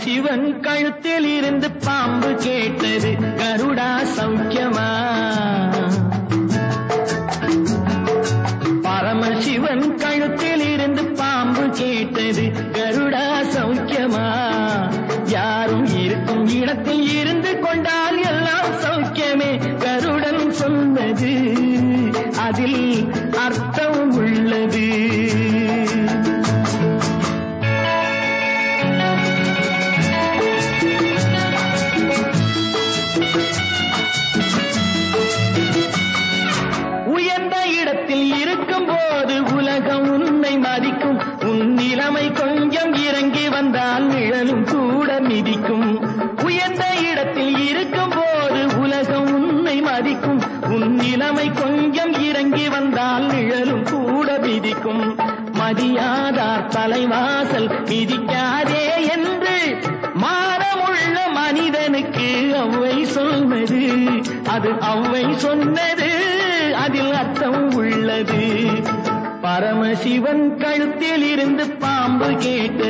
சிவன் கழுத்தில் இருந்து பாம்பு கேட்டது கருடா சௌக்கியமா? பரமசிவன் கழுத்தில் இருந்து பாம்பு கேட்டது கருடா சௌக்கியமா? யாரும் இருக்கும் இடத்தில் இருந்து கொண்டால் எல்லாம் சௌக்கியமே கருடன் சொன்னது அதில் மதிக்கும். உன் நிலைமை கொஞ்சம் இறங்கி வந்தால் நிழலும் கூட மிதிக்கும். மதியாதார் தலைவாசல் மிதிக்காதே என்று மானமுள்ள மனிதனுக்கு அவ்வை சொன்னது. அது அவ்வை சொன்னது அதில் அர்த்தம் உள்ளது. பரமசிவன் கழுத்தில் இருந்து பாம்பு கேட்டது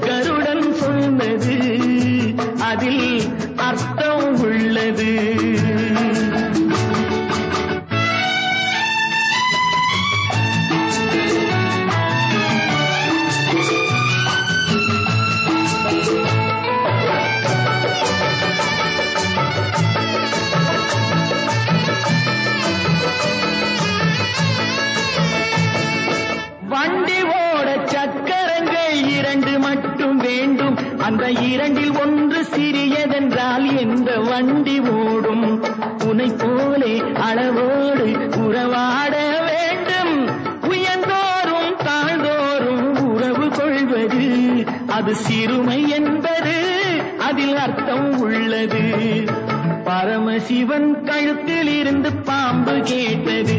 கருடன் சொன்னது. அதில் அந்த இரண்டில் ஒன்று சிறியதென்றால் எந்த வண்டி ஓடும்? உனை போலே அளவோடு உறவாட வேண்டும். உயர்ந்தோறும் தாழ்ந்தோறும் உறவு கொள்வது அது சிறுமை என்பது அதில் அர்த்தம் உள்ளது. பரமசிவன் கழுத்தில் இருந்து பாம்பு கேட்டது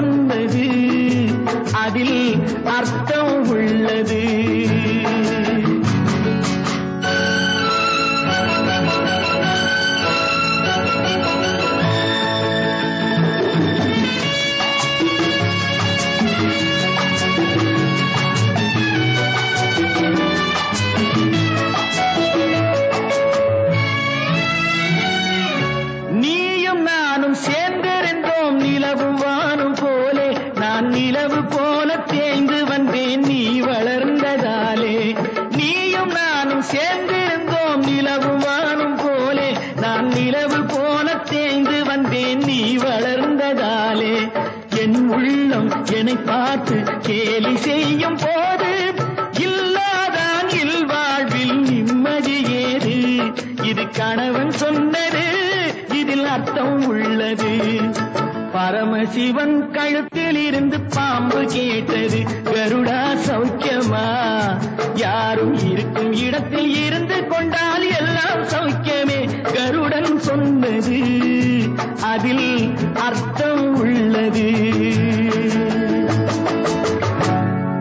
சொன்னது. அதில் அர்த்தம் உள்ளது. நிலவு போல தேய்ந்து வந்தேன். நீ வளர்ந்ததாலே நீயும் நானும் சேர்ந்திருந்தோம். நிலவு வானும் போலே நான் நிலவு போல தேய்ந்து வந்தேன். நீ வளர்ந்ததாலே என் உள்ளம் என்னை பார்த்து கேலி செய்யும் போது இல்லாதான் இல்வாழ்வில் நிம்மதி ஏது? இது கணவன் சொன்னது இதில் அர்த்தம் உள்ளது. பரமசிவன் கழுத்தில் இருந்து பாம்பு கேட்டது கருடா சௌக்கியமா? யாரும் இருக்கும் இடத்தில் இருந்து கொண்டால் எல்லாம் சௌக்கியமே. கருடன் சொன்னது அதில் அர்த்தம் உள்ளது.